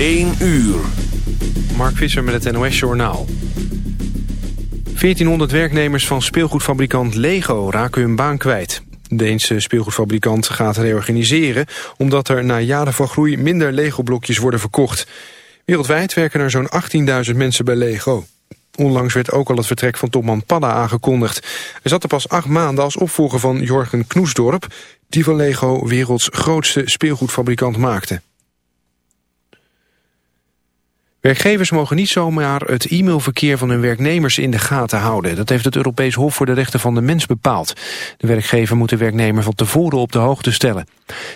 1 uur. Mark Visser met het NOS Journaal. 1400 werknemers van speelgoedfabrikant Lego raken hun baan kwijt. De Deense speelgoedfabrikant gaat reorganiseren... omdat er na jaren van groei minder Lego-blokjes worden verkocht. Wereldwijd werken er zo'n 18.000 mensen bij Lego. Onlangs werd ook al het vertrek van topman Padda aangekondigd. Hij zat er pas acht maanden als opvolger van Jorgen Knoesdorp... die van Lego werelds grootste speelgoedfabrikant maakte. Werkgevers mogen niet zomaar het e-mailverkeer van hun werknemers in de gaten houden. Dat heeft het Europees Hof voor de Rechten van de Mens bepaald. De werkgever moet de werknemer van tevoren op de hoogte stellen.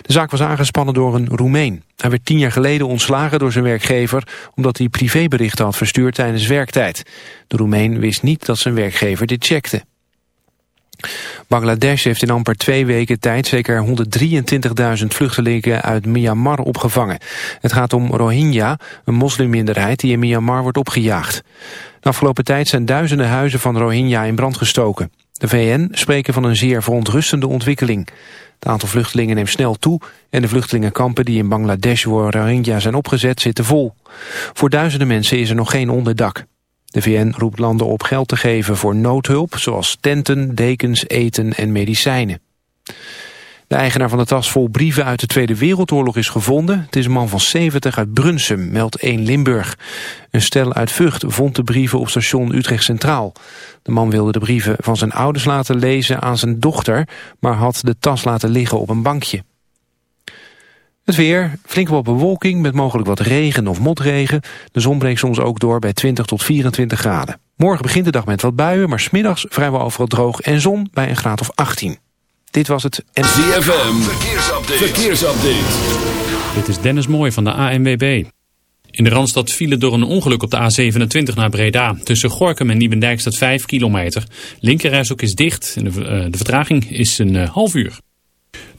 De zaak was aangespannen door een Roemeen. Hij werd tien jaar geleden ontslagen door zijn werkgever... omdat hij privéberichten had verstuurd tijdens werktijd. De Roemeen wist niet dat zijn werkgever dit checkte. Bangladesh heeft in amper twee weken tijd zeker 123.000 vluchtelingen uit Myanmar opgevangen. Het gaat om Rohingya, een moslimminderheid die in Myanmar wordt opgejaagd. De afgelopen tijd zijn duizenden huizen van Rohingya in brand gestoken. De VN spreken van een zeer verontrustende ontwikkeling. Het aantal vluchtelingen neemt snel toe en de vluchtelingenkampen die in Bangladesh voor Rohingya zijn opgezet zitten vol. Voor duizenden mensen is er nog geen onderdak. De VN roept landen op geld te geven voor noodhulp, zoals tenten, dekens, eten en medicijnen. De eigenaar van de tas vol brieven uit de Tweede Wereldoorlog is gevonden. Het is een man van 70 uit Brunsum, meldt 1 Limburg. Een stel uit Vught vond de brieven op station Utrecht Centraal. De man wilde de brieven van zijn ouders laten lezen aan zijn dochter... maar had de tas laten liggen op een bankje. Het weer, flink wat bewolking met mogelijk wat regen of motregen. De zon breekt soms ook door bij 20 tot 24 graden. Morgen begint de dag met wat buien, maar smiddags vrijwel overal droog en zon bij een graad of 18. Dit was het... En... ZFM, verkeersupdate. verkeersupdate. Dit is Dennis Mooij van de ANWB. In de Randstad vielen door een ongeluk op de A27 naar Breda. Tussen Gorkum en Nieuwendijk staat 5 kilometer. Linkerreis is dicht en de, uh, de vertraging is een uh, half uur.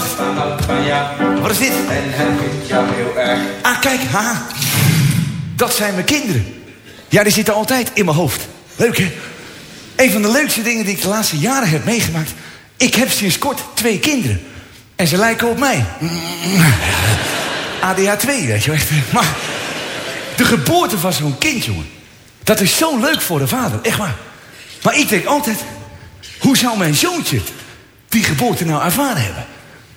Gebeurt wat. Is dit? En hij vindt jou heel erg. Ah, kijk. Haha. Dat zijn mijn kinderen. Ja, die zitten altijd in mijn hoofd. Leuk, hè? Een van de leukste dingen die ik de laatste jaren heb meegemaakt... ik heb sinds kort twee kinderen. En ze lijken op mij. ADH2, weet je wel. echt. Maar de geboorte van zo'n kind, jongen... dat is zo leuk voor de vader, echt waar. Maar ik denk altijd... hoe zou mijn zoontje die geboorte nou ervaren hebben.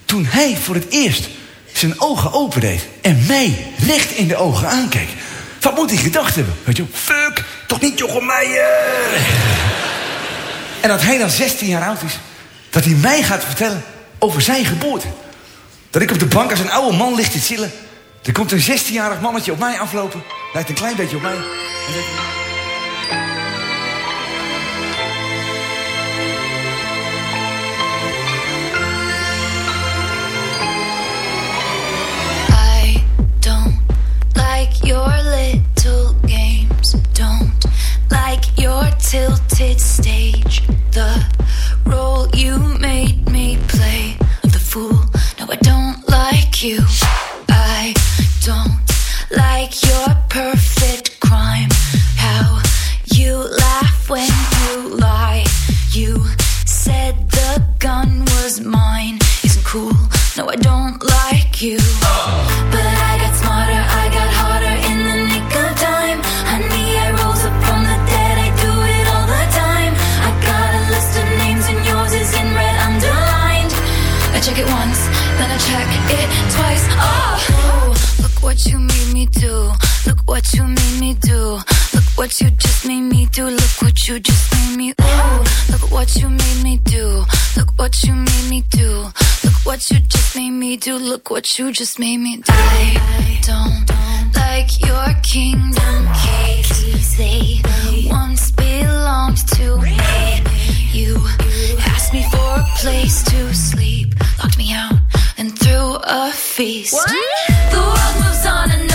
Toen hij voor het eerst zijn ogen opendeed en mij recht in de ogen aankeek. Wat moet hij gedacht hebben? Weet je, fuck, toch niet Jochem Meijer. En dat hij dan 16 jaar oud is, dat hij mij gaat vertellen over zijn geboorte. Dat ik op de bank als een oude man ligt te chillen. Er komt een 16-jarig mannetje op mij aflopen. Lijkt een klein beetje op mij. En No, I don't like you. Bye don't like your perfect crime. How you laugh when you lie. You said the gun was mine. Isn't cool. Now i what you made me do. Look what you made me do. Look what you just made me do. Look what you just made me. Ooh, look what you made me do. Look what you made me do. Look what you just made me do. Look what you just made me do. I don't like your kingdom keys. They once belonged to me. You asked me for a place to sleep, locked me out, a feast. The world moves on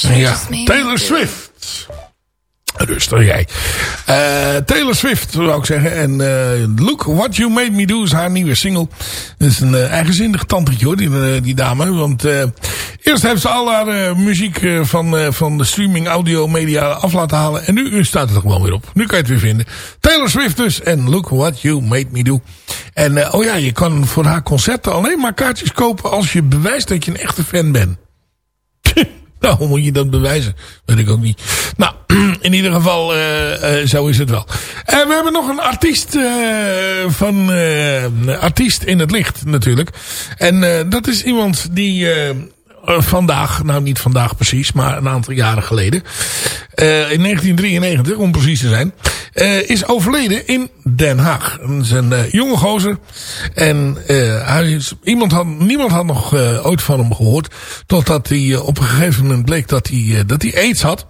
Ja, Taylor. Swift. Rustig jij. Eh, Taylor Swift, zou ik zeggen. En eh, Look What You Made Me Do is haar nieuwe single. Dat is een eh, eigenzinnig tantetje hoor, die, die dame. Want eh, eerst heeft ze al haar muziek van, eh, van de streaming audio media af laten halen. En nu, nu staat het er gewoon weer op. Nu kan je het weer vinden. Taylor Swift dus. En Look What You Made Me Do. En oh ja, je kan voor haar concerten alleen maar kaartjes kopen als je bewijst dat je een echte fan bent. Nou, hoe moet je dat bewijzen? Weet ik ook niet. Nou, in ieder geval, eh, eh, zo is het wel. En we hebben nog een artiest eh, van eh, artiest in het licht natuurlijk. En eh, dat is iemand die eh, eh, vandaag, nou niet vandaag precies, maar een aantal jaren geleden, eh, in 1993 om precies te zijn, eh, is overleden in Den Haag. Eh, jonge gozer. En eh, hij iemand had, niemand had nog eh, ooit van hem gehoord. Totdat hij eh, op een gegeven moment bleek dat hij, eh, dat hij aids had.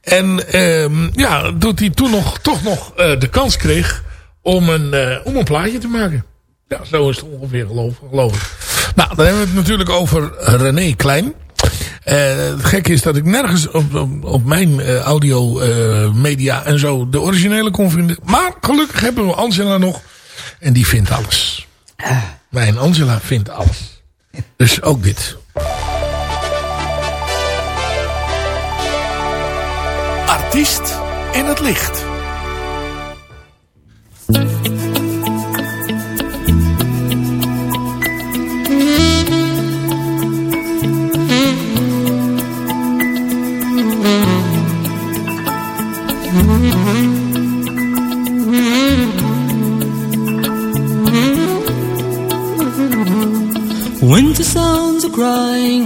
En ehm, ja, dat hij toen nog, toch nog eh, de kans kreeg om een, eh, om een plaatje te maken. Ja, zo is het ongeveer geloof, geloof ik. Nou, dan hebben we het natuurlijk over René Klein. Eh, het gekke is dat ik nergens op, op, mijn eh, audio eh, media en zo de originele kon vinden. Maar gelukkig hebben we Angela nog. En die vindt alles. Mijn Angela vindt alles. Dus ook dit. Artiest in het licht.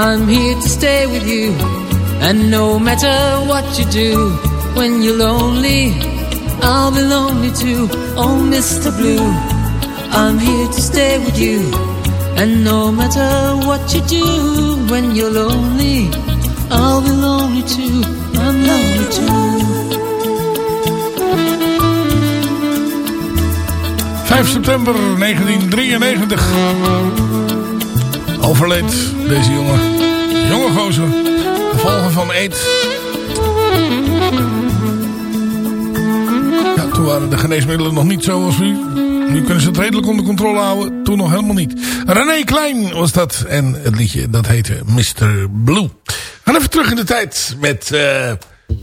I'm here to stay with you. And no matter what you do when you're lonely, I'll be lonely too. Oh, Mr. Blue, I'm here to stay with you. And no matter what you do when you're lonely, I'll be lonely too. I'm lonely too. 5 september 1993 overleed deze jongen. Jonge gozer. Gevolgen van aids. Ja, toen waren de geneesmiddelen nog niet zoals nu. Nu kunnen ze het redelijk onder controle houden. Toen nog helemaal niet. René Klein was dat. En het liedje dat heette Mr. Blue. Gaan even terug in de tijd met uh,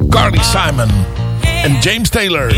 Carly Simon en James Taylor.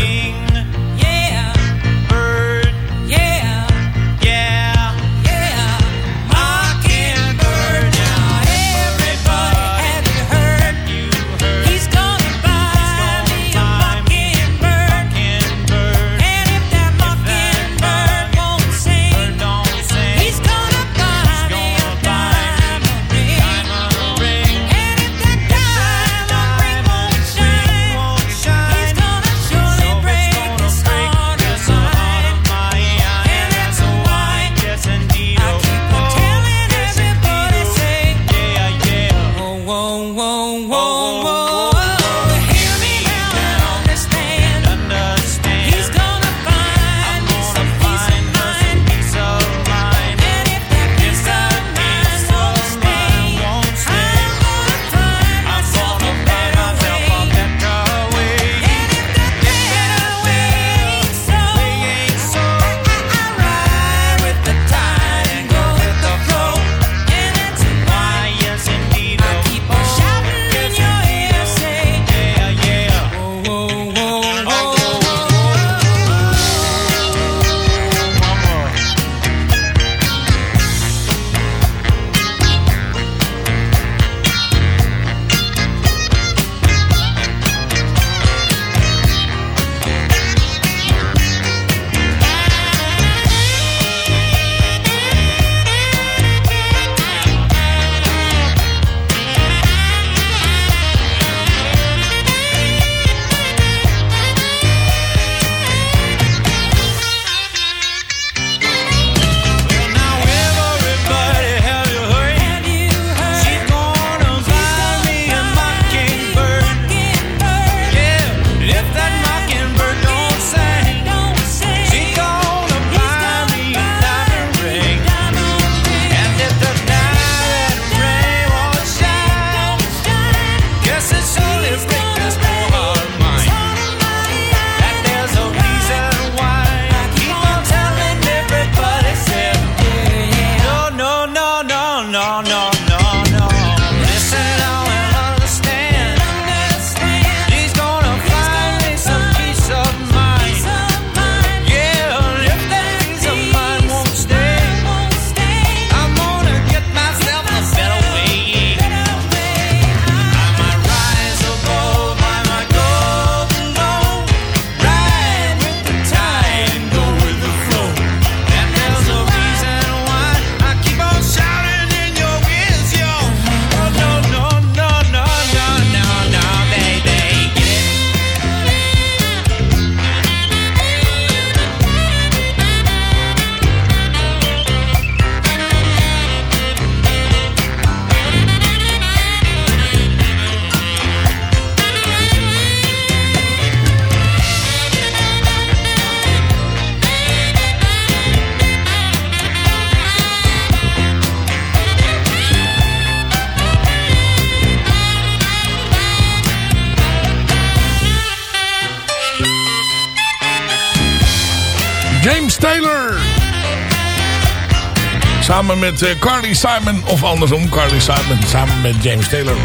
Samen met eh, Carly Simon, of andersom, Carly Simon samen met James Taylor.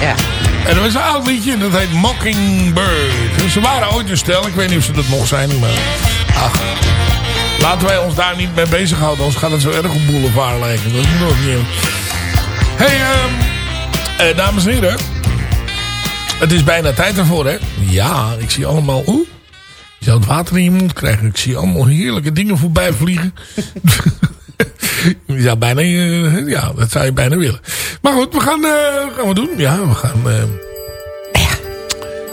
Ja. En er was een oud liedje, dat heet Mockingbird. Dus ze waren ooit een stel, ik weet niet of ze dat nog zijn, maar... Ach, laten wij ons daar niet mee bezighouden, anders gaat het zo erg op boulevard lijken. Dat is nog niet. Hey, ehm, eh, dames en heren. Het is bijna tijd ervoor, hè? Ja, ik zie allemaal... Oeh, water in je mond krijgen. Ik zie allemaal heerlijke dingen voorbij vliegen. zou bijna... eh, ja, dat zou je bijna willen. Maar goed, we gaan... eh gaan we doen? Ja, we gaan... eh,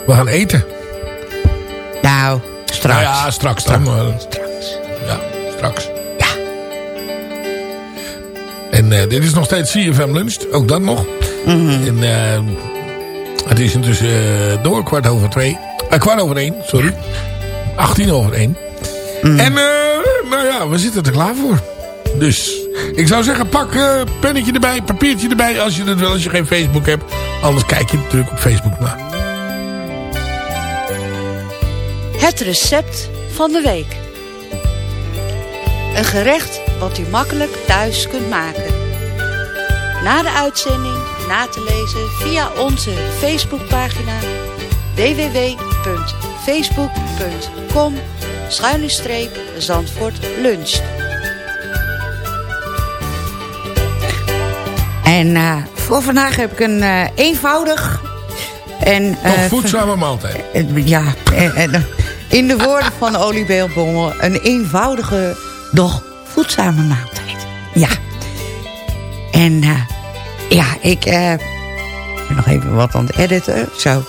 we gaan eten. Nou, straks. Nou ja, straks dan. maar- Ja, straks. Ja. En dit is nog steeds CFM Lunch. Ook dat nog. En eh, het is intussen door kwart over twee. kwart over één, sorry. 18 over één. En eh, nou ja, we zitten er klaar voor. Dus ik zou zeggen, pak eh pennetje erbij, papiertje erbij als je dat wil, als je geen Facebook hebt. Anders kijk je natuurlijk op Facebook naar. Het recept van de week. Een gerecht wat u makkelijk thuis kunt maken. Na de uitzending na te lezen via onze Facebookpagina www.facebook.com Zandvoort luncht. En eh, voor vandaag heb ik een eh, eenvoudig en... Nog eh, voedzame maaltijd. Ja, in de woorden van Olie Beelbommel... een eenvoudige, doch voedzame maaltijd. Ja. En eh, ja, ik eh, ben nog even wat aan het editen. Zo.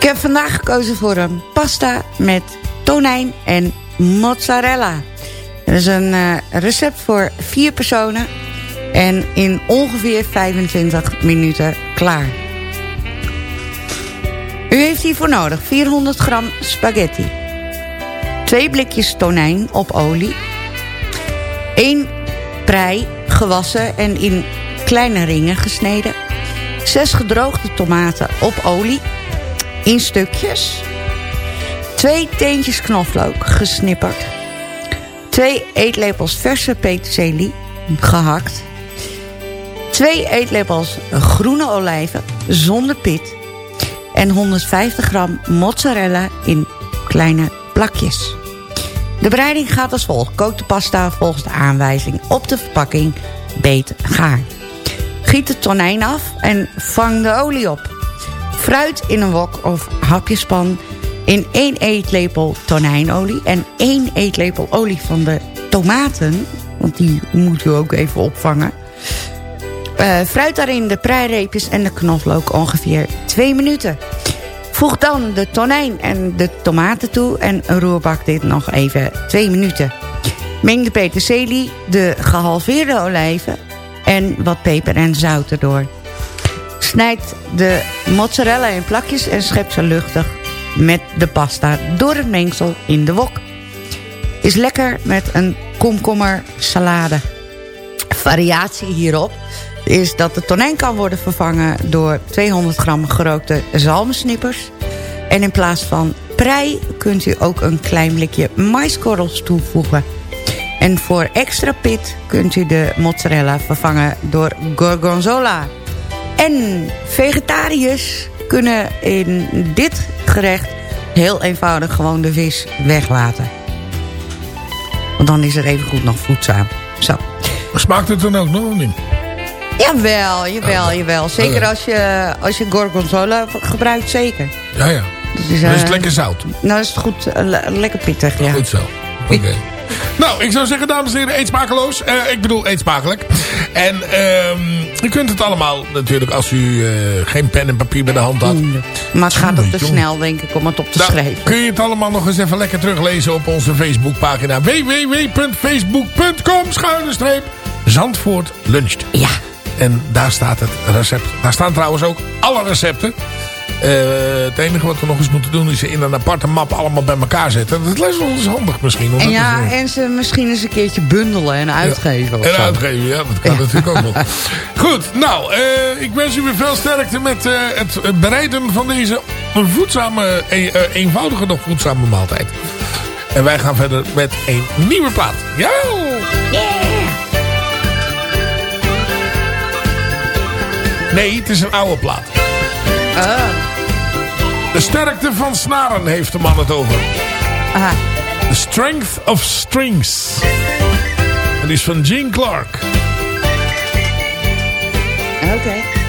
Ik heb vandaag gekozen voor een pasta met tonijn en mozzarella. Dat is een eh, recept voor vier personen... en in ongeveer 25 minuten klaar. U heeft hiervoor nodig 400 gram spaghetti. 2 blikjes tonijn op olie. 1 prei gewassen en in kleine ringen gesneden. 6 gedroogde tomaten op olie. In stukjes. 2 teentjes knoflook gesnipperd. 2 eetlepels verse peterselie gehakt. 2 eetlepels groene olijven zonder pit en 150 gram mozzarella in kleine plakjes. De bereiding gaat als volgt. Kook de pasta volgens de aanwijzing op de verpakking beet gaar. Giet de tonijn af en vang de olie op. Fruit in een wok of hapjespan in 1 eetlepel tonijnolie... en 1 eetlepel olie van de tomaten... want die moet u ook even opvangen... Eh, fruit daarin de preireepjes en de knoflook ongeveer 2 minuten. Voeg dan de tonijn en de tomaten toe en roerbak dit nog even 2 minuten. Meng de peterselie, de gehalveerde olijven en wat peper en zout erdoor. Snijd de mozzarella in plakjes en schep ze luchtig met de pasta door het mengsel in de wok. Is lekker met een komkommer salade. Variatie hierop is dat de tonijn kan worden vervangen door 200 gram gerookte zalmsnippers. En in plaats van prei kunt u ook een klein blikje maiskorrels toevoegen. En voor extra pit kunt u de mozzarella vervangen door gorgonzola. En vegetariërs kunnen in dit gerecht heel eenvoudig gewoon de vis weglaten. Want dan is het even goed nog voedzaam. Zo. Smaakt het dan ook nog niet? Jawel, jawel, jawel. Zeker Oké. als je, als je gorgonzola gebruikt, zeker. Ja, ja. Dus, Dan is eh, het lekker zout. Nou is het goed, eh, le- lekker pittig, ja. Goed zo. Oké. Nou, ik zou zeggen, dames en heren, eet smakeloos. Eh, ik bedoel, eet smakelijk. En ehm u kunt het allemaal natuurlijk als u eh, geen pen en papier bij de hand had. Maar het gaat ook te snel, denk ik, om het op te Nou, schrijven. kun je het allemaal nog eens even lekker teruglezen op onze Facebookpagina. www.facebook.com schuine Zandvoort luncht. Ja. En daar staat het recept. Daar staan trouwens ook alle recepten. Eh, het enige wat we nog eens moeten doen is ze in een aparte map allemaal bij elkaar zetten. Dat is wel eens handig misschien. En ja, eh, en ze misschien eens een keertje bundelen en uitgeven. En uitgeven, ja, dat kan natuurlijk ook nog. Goed, nou, eh, ik wens u weer veel sterkte met het bereiden van deze voedzame, eenvoudige nog voedzame maaltijd. En wij gaan verder met een nieuwe plaat. Ja! Nee, het is een oude plaat. Oh. De sterkte van snaren heeft de man het over. Aha. The Strength of Strings. Het is van Gene Clark. Oké. Okay.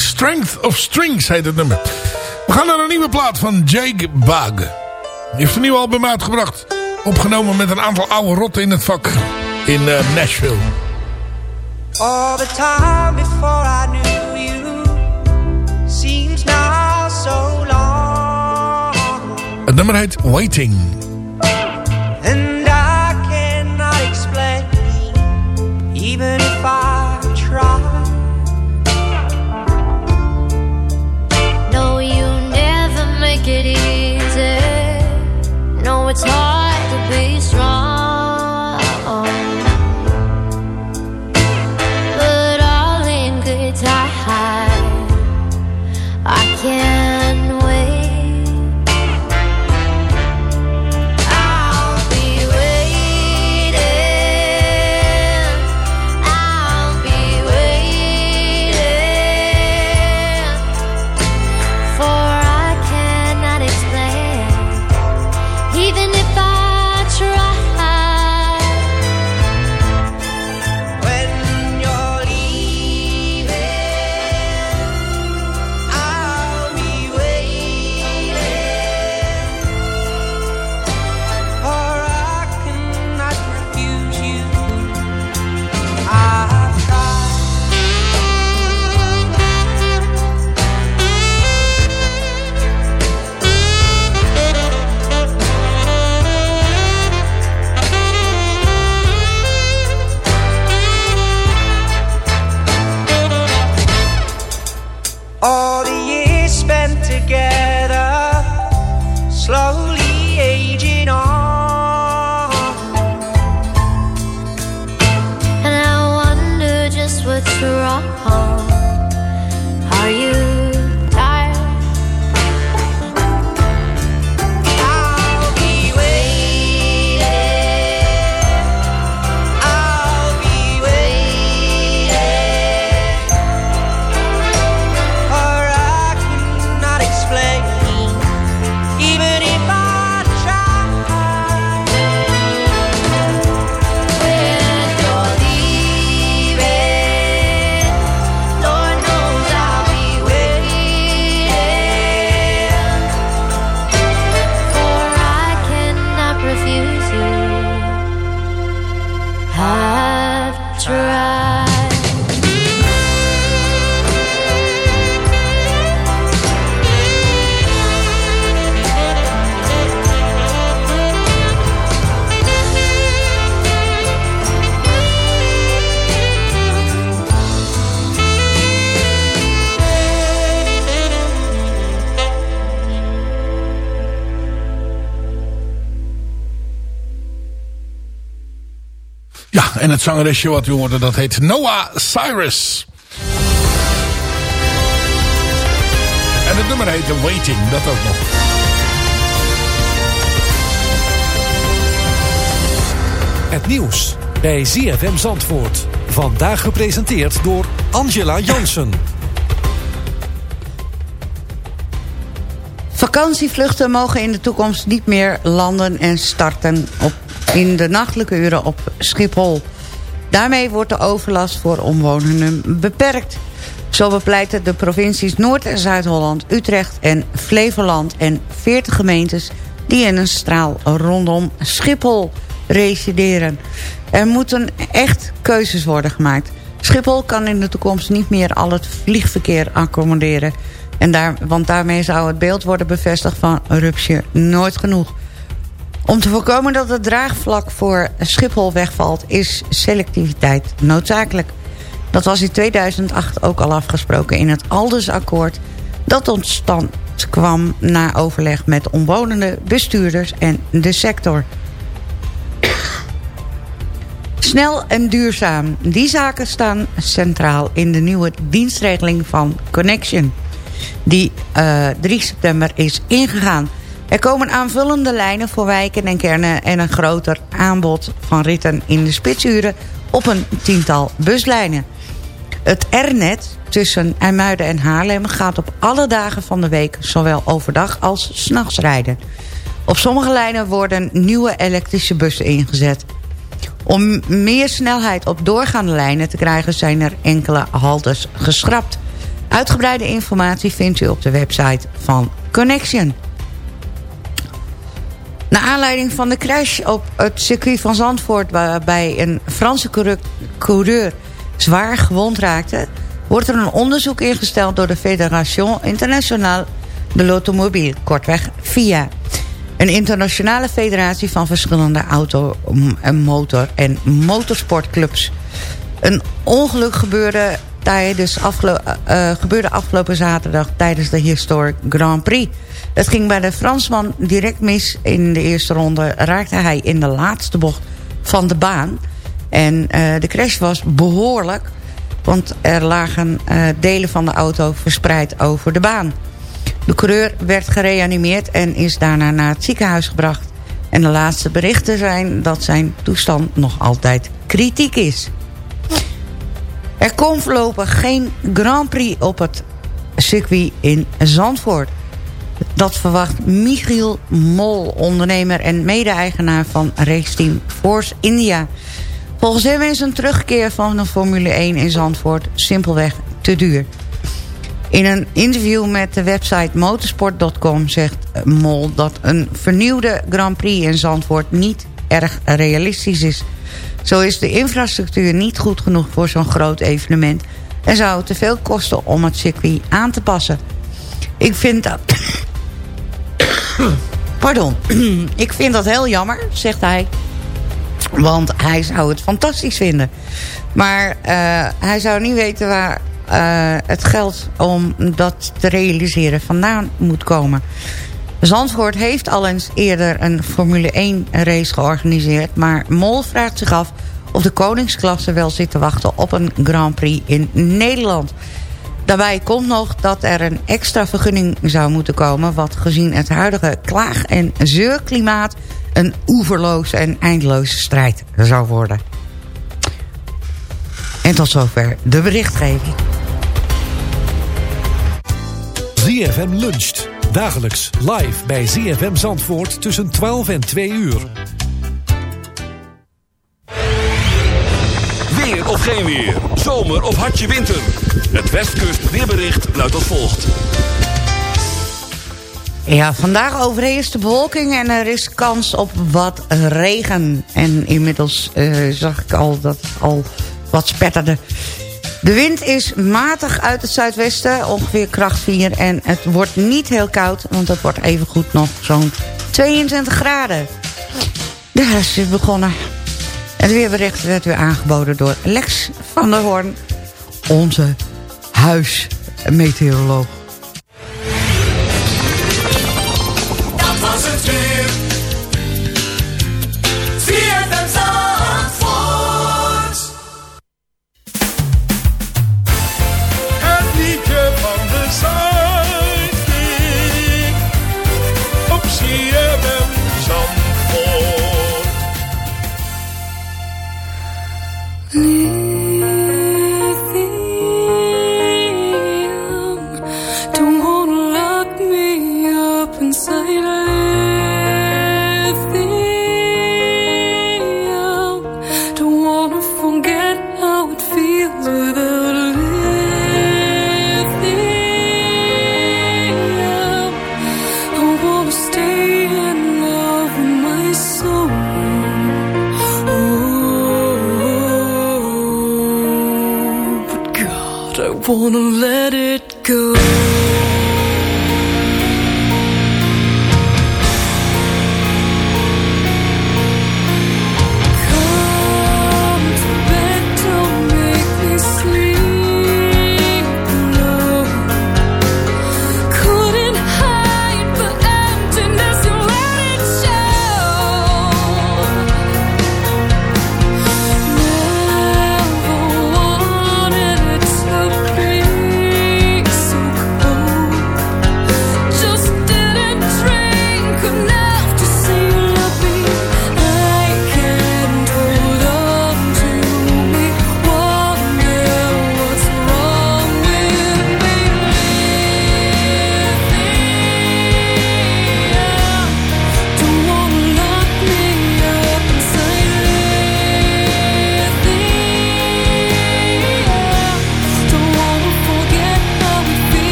Strength of Strings heet het nummer. We gaan naar een nieuwe plaat van Jake Bug. Die heeft een nieuw album uitgebracht. Opgenomen met een aantal oude rotten in het vak. In eh, Nashville. All the time before I knew you seems now so long, Het nummer heet Waiting. It's hard en het zangeresje wat u hoorde, dat heet Noah Cyrus. En het nummer heet Waiting, dat ook nog. Het nieuws bij ZFM Zandvoort. Vandaag gepresenteerd door Angela Jansen. Vakantievluchten mogen in de toekomst niet meer landen en starten op, in de nachtelijke uren op Schiphol. Daarmee wordt de overlast voor omwonenden beperkt. Zo bepleiten de provincies Noord- en Zuid-Holland, Utrecht en Flevoland... en 40 gemeentes die in een straal rondom Schiphol resideren. Er moeten echt keuzes worden gemaakt. Schiphol kan in de toekomst niet meer al het vliegverkeer accommoderen... En daar, want daarmee zou het beeld worden bevestigd van rupsje nooit genoeg. Om te voorkomen dat het draagvlak voor Schiphol wegvalt... is selectiviteit noodzakelijk. Dat was in 2008 ook al afgesproken in het Alders-akkoord... dat tot stand kwam na overleg met omwonenden, bestuurders en de sector. Snel en duurzaam. Die zaken staan centraal in de nieuwe dienstregeling van Connection... die eh 3 september is ingegaan... Er komen aanvullende lijnen voor wijken en kernen... en een groter aanbod van ritten in de spitsuren... op een tiental buslijnen. Het R-net tussen IJmuiden en Haarlem gaat op alle dagen van de week... zowel overdag als s'nachts rijden. Op sommige lijnen worden nieuwe elektrische bussen ingezet. Om meer snelheid op doorgaande lijnen te krijgen... zijn er enkele haltes geschrapt. Uitgebreide informatie vindt u op de website van Connection. Naar aanleiding van de crash op het circuit van Zandvoort... waarbij een Franse coureur- zwaar gewond raakte... wordt er een onderzoek ingesteld door de Fédération Internationale de l'Automobile, kortweg FIA. Een internationale federatie van verschillende auto-, en motor- en motorsportclubs. Een ongeluk gebeurde, tijdens afgelo eh, eh, gebeurde afgelopen zaterdag tijdens de Historic Grand Prix. Het ging bij de Fransman direct mis. In de eerste ronde raakte hij in de laatste bocht van de baan. En eh, de crash was behoorlijk, want er lagen delen van de auto verspreid over de baan. De coureur werd gereanimeerd en is daarna naar het ziekenhuis gebracht. En de laatste berichten zijn dat zijn toestand nog altijd kritiek is. Er komt voorlopig geen Grand Prix op het circuit in Zandvoort. Dat verwacht Michiel Mol, ondernemer en mede-eigenaar van raceteam Force India. Volgens hem is een terugkeer van de Formule 1 in Zandvoort simpelweg te duur. In een interview met de website motorsport.com zegt Mol dat een vernieuwde Grand Prix in Zandvoort niet erg realistisch is. Zo is de infrastructuur niet goed genoeg voor zo'n groot evenement... en zou het te veel kosten om het circuit aan te passen. Ik vind dat... Pardon. Ik vind dat heel jammer, zegt hij. Want hij zou het fantastisch vinden. Maar eh, hij zou niet weten waar eh, het geld om dat te realiseren vandaan moet komen. Zandvoort heeft al eens eerder een Formule 1 race georganiseerd... maar Mol vraagt zich af of de koningsklasse wel zit te wachten op een Grand Prix in Nederland. Daarbij komt nog dat er een extra vergunning zou moeten komen... wat gezien het huidige klaag- en zeurklimaat... een oeverloze en eindeloze strijd zou worden. En tot zover de berichtgeving. ZFM luncht. Dagelijks live bij ZFM Zandvoort tussen 12 en 2 uur. Weer of geen weer. Zomer of hartje winter. Het Westkust weerbericht luidt als volgt. Ja, vandaag overheerst de bewolking en er is kans op wat regen. En inmiddels eh, zag ik al dat het al wat spetterde. De wind is matig uit het zuidwesten, ongeveer kracht 4. En het wordt niet heel koud, want het wordt evengoed nog zo'n 22 graden. De herfst is begonnen. Het weerbericht werd weer aangeboden door Lex van der Hoorn, onze huismeteoroloog.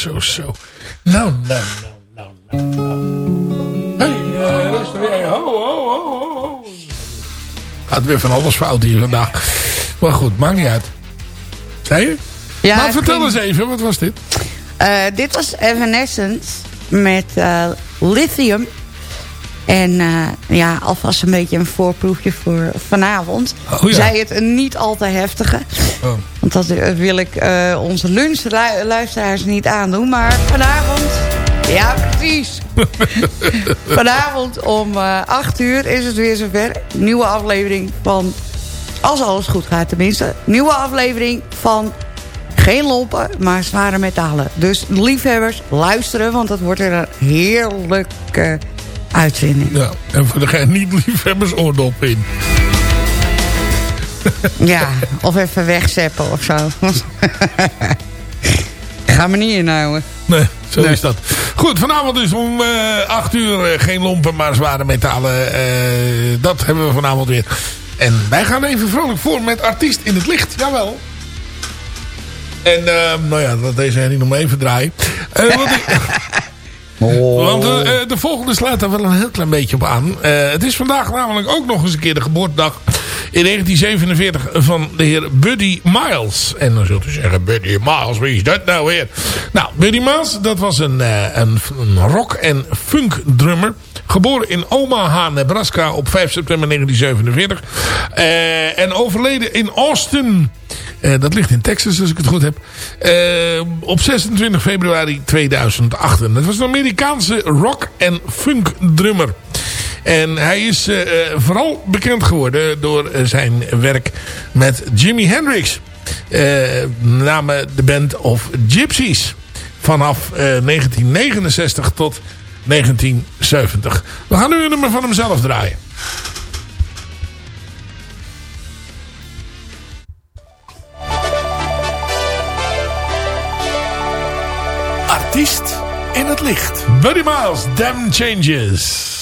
Zo, zo. Nou, nou, nou, nou, nou. Hey, eh, luister jij. Ho, ho, ho, ho, ho. Gaat weer van alles fout hier vandaag. Maar goed, maakt niet uit. Zei je? Ja, maar vertel ging- eens even, wat was dit? Eh, dit was Evanescence met eh, Lithium. En eh, ja, alvast een beetje een voorproefje voor vanavond. Oh ja. Zij het een niet al te heftige. Oh. Want dat eh, wil ik eh, onze lunchluisteraars niet aandoen. Maar vanavond... Ja, precies. vanavond om eh 8 uur is het weer zover. Nieuwe aflevering van... Als alles goed gaat tenminste. Nieuwe aflevering van geen lompen, maar zware metalen. Dus liefhebbers, luisteren, want het wordt weer een heerlijke uitzending. Ja, en voor degene niet liefhebbers oordop in. Ja, of even wegzeppen of zo. Ga me niet inhouden. Nee, zo is dat. Goed, vanavond dus om eh 8 uur eh, geen lompen, maar zware metalen. Eh, dat hebben we vanavond weer. En wij gaan even vrolijk voor met Artiest in het Licht. Jawel. En eh, nou ja, dat deze Henny nog maar even draaien. Eh, want ik- Want eh, eh, de volgende sluit daar wel een heel klein beetje op aan. Eh, het is vandaag namelijk ook nog eens een keer de geboortedag in 1947 van de heer Buddy Miles. En dan zult u zeggen, Buddy Miles, wie is dat nou weer? Nou, Buddy Miles, dat was een, een, een rock- en funk drummer. Geboren in Omaha, Nebraska op 5 september 1947. Eh, en overleden in Austin. Eh, dat ligt in Texas, als ik het goed heb. Eh, op 26 februari 2008. En Dat was een Amerikaanse rock- en funk drummer. En hij is eh, vooral bekend geworden door zijn werk met Jimi Hendrix. Namen de band of Gypsies. Vanaf eh, 1969 tot 1970. We gaan nu een nummer van hemzelf draaien. In het licht. Buddy Miles, Damn Changes.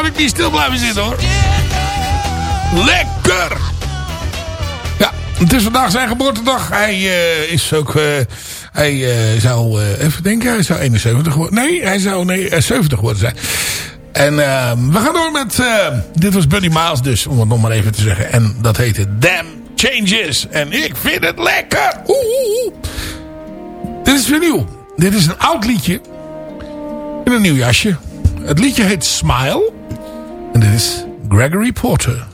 Even niet stil blijven zitten hoor. Lekker! Ja, het is vandaag zijn geboortedag. Hij eh, is ook... eh, hij eh, zou... even denken, hij zou 71 worden. Nee, hij zou nee, eh, 70 worden zijn. En eh, we gaan door met... dit was Buddy Miles dus, om het nog maar even te zeggen. En dat heette Damn Changes. En ik vind het lekker. Oeh, oeh, oeh. Dit is weer nieuw. Dit is een oud liedje. In een nieuw jasje. Het liedje heet Smile. En dit is Gregory Porter.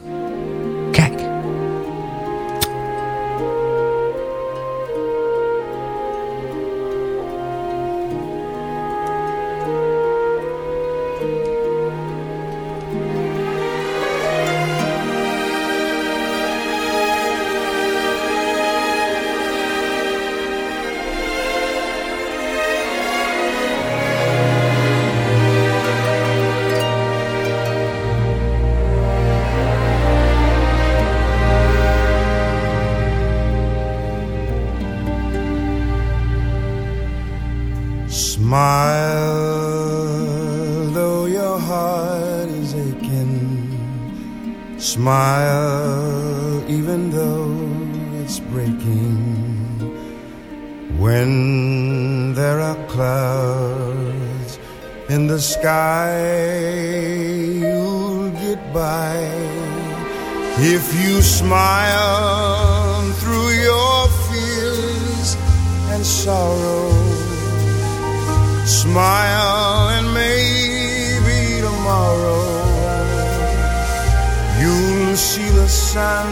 Sun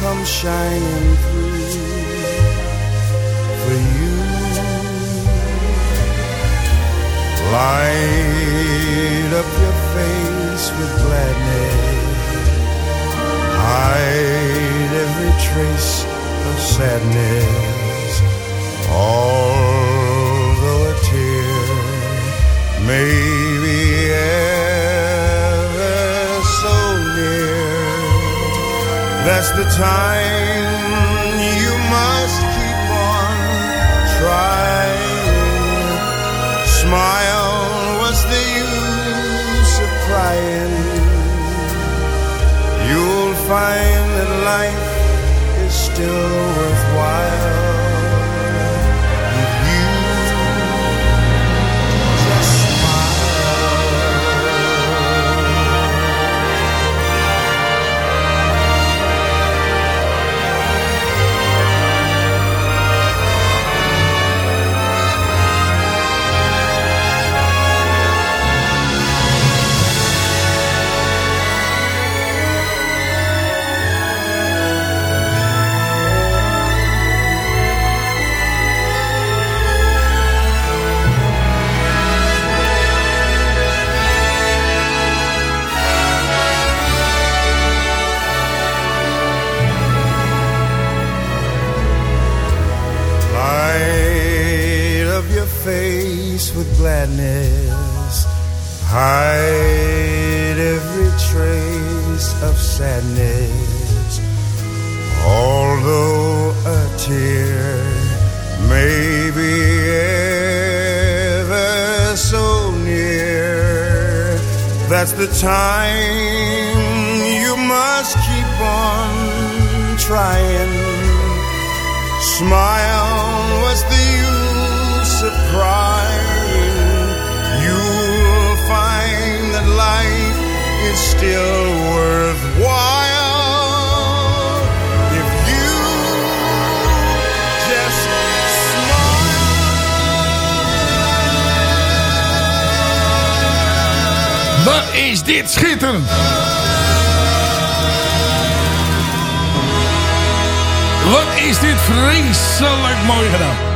come shining through for you. Light up your face with gladness. Hide every trace of sadness. Although a tear may that's the time you must keep on trying. Smile, what's the use of crying? You'll find that life is still worthwhile. Face with gladness. Hide every trace of sadness. Although a tear may be ever so near, that's the time you must keep on trying. Smile, what's the use of crying? Is still worthwhile if you just Wat is dit schitterend. Wat is dit vreselijk mooi gedaan.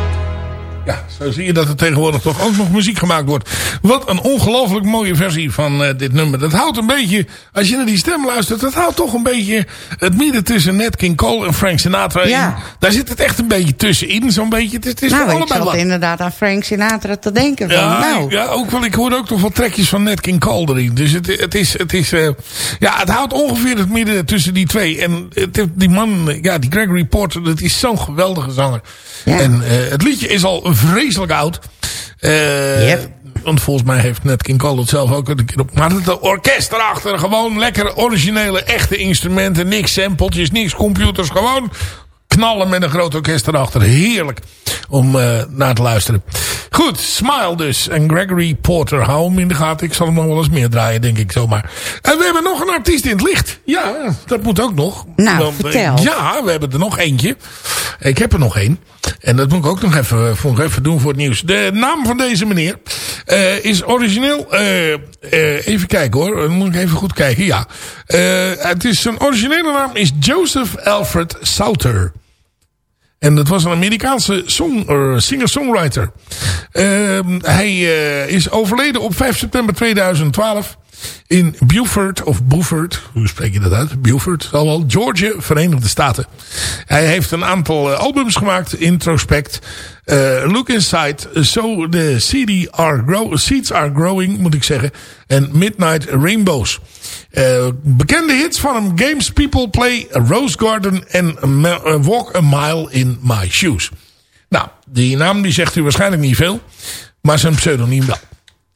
Zo zie je dat er tegenwoordig toch ook nog muziek gemaakt wordt. Wat een ongelooflijk mooie versie van eh, dit nummer. Dat houdt een beetje, als je naar die stem luistert, dat houdt toch een beetje het midden tussen Nat King Cole en Frank Sinatra Ja. in. Daar zit het echt een beetje tussenin, zo'n beetje. Het is, het is nou, ik allebei zat wat. inderdaad aan Frank Sinatra te denken. Van, Ja, nou, ja, ook wel. Ik hoorde ook nog wel trekjes van Nat King Cole erin. Dus het, het is, het is, eh, ja, het houdt ongeveer het midden tussen die twee. En het, die man, ja, die Gregory Porter, dat is zo'n geweldige zanger. En eh, het liedje is al vreselijk oud. Eh, Want volgens mij heeft Nat King Cole het zelf ook een keer op. Maar het orkest erachter. Gewoon lekker originele, echte instrumenten. Niks sampletjes, niks computers. Gewoon knallen met een groot orkest erachter. Heerlijk om uh, naar te luisteren. Goed, Smile dus. En Gregory Porter. Hou hem in de gaten. Ik zal hem nog wel eens meer draaien, denk ik zomaar. En we hebben nog een artiest in het licht. Ja, dat moet ook nog. Nou, Want, vertel. Ja, we hebben er nog eentje. Ik heb er nog één. En dat moet ik ook nog even, nog even doen voor het nieuws. De naam van deze meneer uh, is origineel... even kijken hoor. Dan moet ik even goed kijken. Ja. het is, zijn originele naam is Joseph Alfred Sauter. En dat was een Amerikaanse song, singer-songwriter. Uh, hij uh, is overleden op 5 september 2012 in Beaufort, of Beaufort, hoe spreek je dat uit? Beaufort, zal wel, Georgia, Verenigde Staten. Hij heeft een aantal albums gemaakt, Introspect, Look Inside, So the CD are grow, Seeds Are Growing, moet ik zeggen, en Midnight Rainbows. Uh, bekende hits van hem. Games People Play, Rose Garden en Walk a Mile in My Shoes. Nou, die naam die zegt u waarschijnlijk niet veel. Maar zijn pseudoniem wel.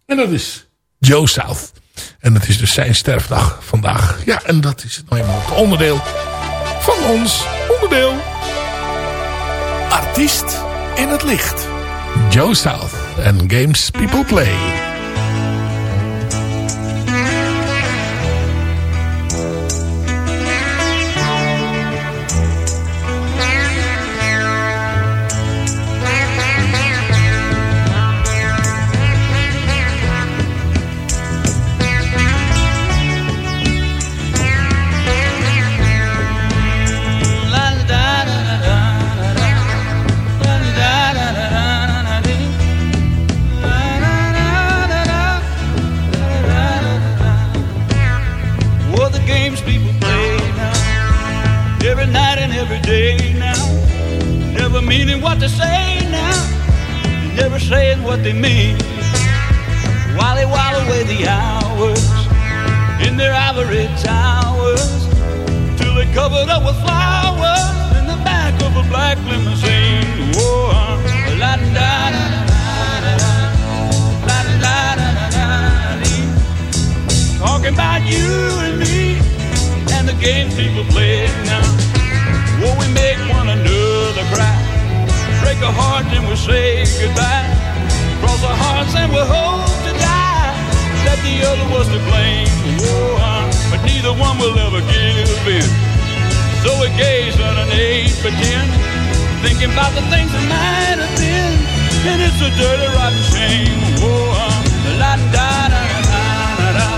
En dat is Joe South. En dat is dus zijn sterfdag vandaag. Ja, en dat is nou eenmaal het onderdeel van ons onderdeel. Artiest in het licht. Joe South en Games People Play. They mean. While they while away the hours in their ivory towers, till they're covered up with flowers in the back of a black limousine. The was to blame. Oh, uh, but neither one will ever give in. So we gaze underneath pretend, thinking about the things that might have been. And it's a dirty, rotten shame. Oh, uh, la da da da da da,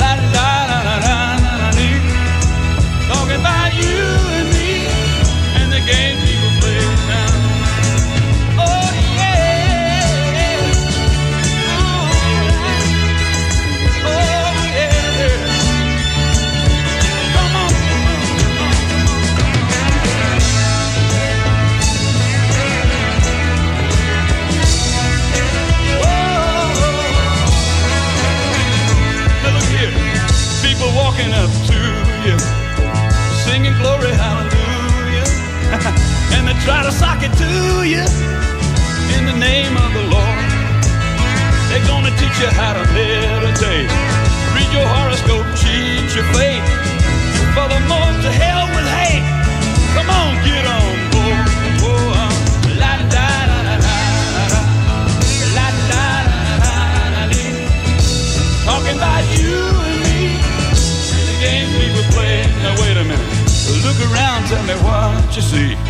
la da da da da da. Talking about you try to sock it to you in the name of the Lord. They're gonna teach you how to meditate, read your horoscope, cheat your faith, and furthermore to hell with hate. Come on, get on board. Oh, uh, la da da da da la da da da da. Talking about you and me game people play. Now wait a minute. Look around, tell me what you see.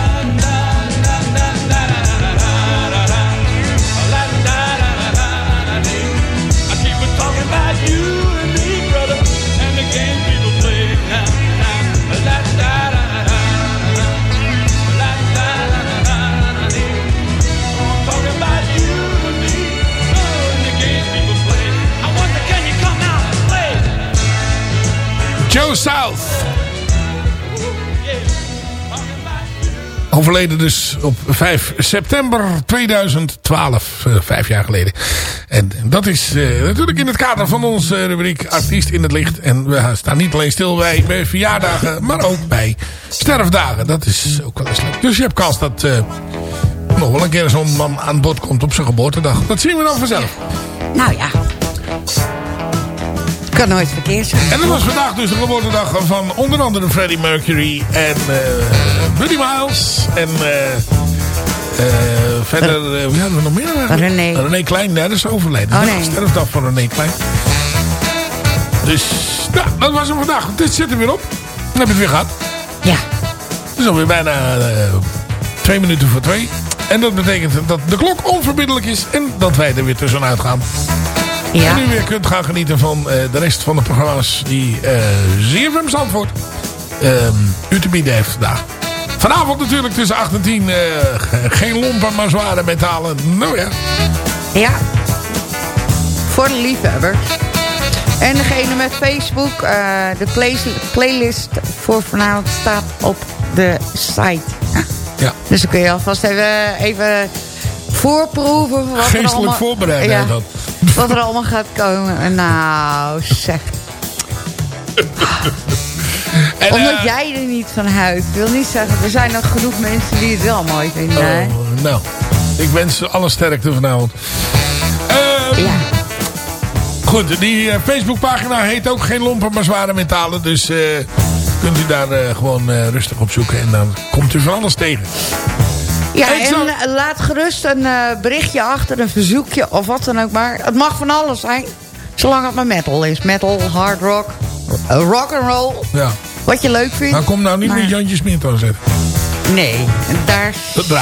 Joe South. Overleden dus op 5 september 2012. eh, vijf jaar geleden. En dat is eh, natuurlijk in het kader van onze rubriek Artiest in het Licht. En we staan niet alleen stil bij, verjaardagen, maar ook bij sterfdagen. Dat is ook wel eens leuk. Dus je hebt kans dat eh, nog wel een keer zo'n man aan bod komt op zijn geboortedag. Dat zien we dan vanzelf. Nou ja. Kan nooit verkeerd zijn. En dat was vandaag dus de geboortedag van onder andere Freddie Mercury en eh Buddy Miles. En eh eh verder, wie hadden we nog meer? eigenlijk? René. René Klein, dat is overleden. Oh, nee. sterfdag van René Klein. Dus, nou, dat was hem vandaag. Dit zit er weer op. Dan heb je het weer gehad. Ja. Het is alweer bijna twee minuten voor twee. En dat betekent dat de klok onverbiddelijk is en dat wij er weer tussenuit gaan. Ja. En u weer kunt gaan genieten van eh, de rest van de programma's die eh ZFM Zandvoort ehm, u te bieden heeft vandaag. Vanavond natuurlijk tussen 8 en 10 eh, ge- geen lompen maar zware metalen. Nou ja. Ja. Voor de liefhebbers. En degene met Facebook, eh, de play- playlist voor vanavond staat op de site. Ja. Dus dan kun je alvast even, even voorproeven. Wat Geestelijk allemaal, voorbereiden Ja, dan. Wat er allemaal gaat komen. Nou, zeg. En, Omdat eh, jij er niet van houdt. wil niet zeggen, er zijn nog genoeg mensen die het wel mooi vinden. hè? oh, nou, ik wens ze alle sterkte vanavond. Ehm, Ja. Goed, die eh, Facebookpagina heet ook geen lompen maar zware metalen. Dus eh, kunt u daar gewoon rustig op zoeken. En dan komt u van alles tegen. Ja, en eh, laat gerust een eh, berichtje achter, een verzoekje of wat dan ook maar. Het mag van alles zijn, zolang het maar metal is. Metal, hard rock, eh, rock and roll, Ja. wat je leuk vindt. Maar kom nou niet Maar- met Jantje Smit aan zetten. Nee, daar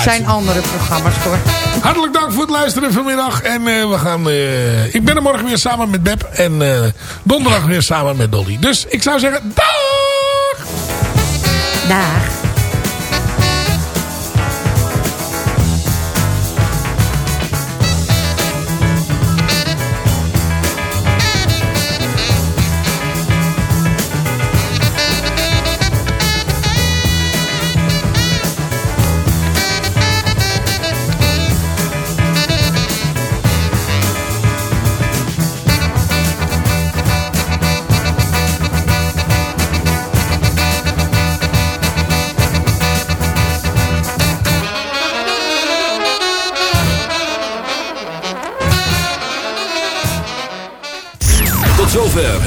zijn andere programma's voor. Hartelijk dank voor het luisteren vanmiddag. En eh, we gaan, eh, ik ben er morgen weer samen met Beb. En eh, donderdag weer samen met Dolly. Dus ik zou zeggen, dag! Dag.